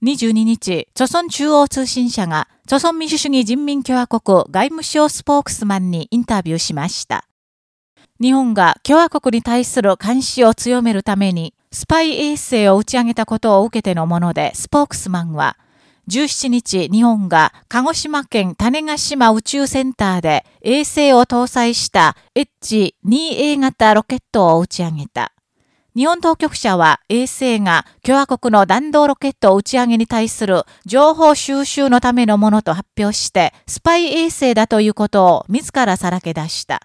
22日、朝鮮中央通信社が、朝鮮民主主義人民共和国外務省スポークスマンにインタビューしました。日本が共和国に対する監視を強めるために、スパイ衛星を打ち上げたことを受けてのもので、スポークスマンは、17日、日本が鹿児島県種子島宇宙センターで衛星を搭載した H2A 型ロケットを打ち上げた。日本当局者は衛星が共和国の弾道ロケット打ち上げに対する情報収集のためのものと発表してスパイ衛星だということを自らさらけ出した。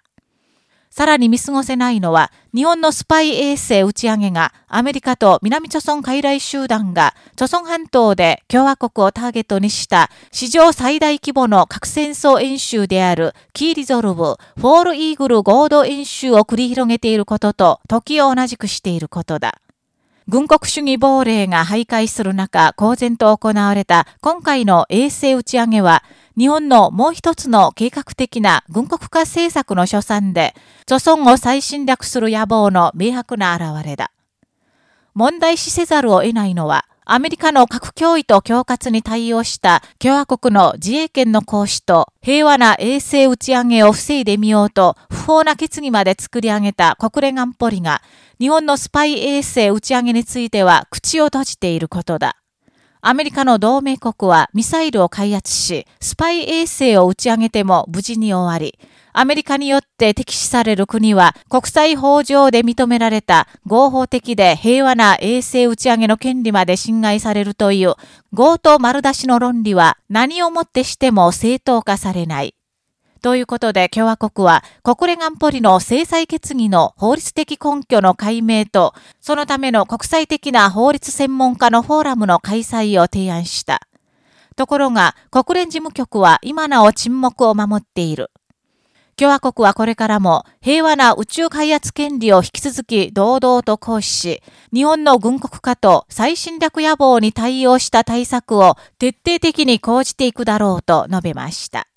さらに見過ごせないのは、日本のスパイ衛星打ち上げが、アメリカと南朝鮮傀儡集団が、朝鮮半島で共和国をターゲットにした史上最大規模の核戦争演習である、キーリゾルブ、フォールイーグル合同演習を繰り広げていることと、時を同じくしていることだ。軍国主義亡霊が徘徊する中、公然と行われた今回の衛星打ち上げは、日本のもう一つの計画的な軍国化政策の所賛で、著孫を再侵略する野望の明白な現れだ。問題視せざるを得ないのは、アメリカの核脅威と恐喝に対応した共和国の自衛権の行使と平和な衛星打ち上げを防いでみようと不法な決議まで作り上げた国連安保理が日本のスパイ衛星打ち上げについては口を閉じていることだ。アメリカの同盟国はミサイルを開発し、スパイ衛星を打ち上げても無事に終わり、アメリカによって敵視される国は国際法上で認められた合法的で平和な衛星打ち上げの権利まで侵害されるという強盗丸出しの論理は何をもってしても正当化されない。ということで共和国は国連安保理の制裁決議の法律的根拠の解明と、そのための国際的な法律専門家のフォーラムの開催を提案した。ところが国連事務局は今なお沈黙を守っている。共和国はこれからも平和な宇宙開発権利を引き続き堂々と行使し、日本の軍国化と再侵略野望に対応した対策を徹底的に講じていくだろうと述べました。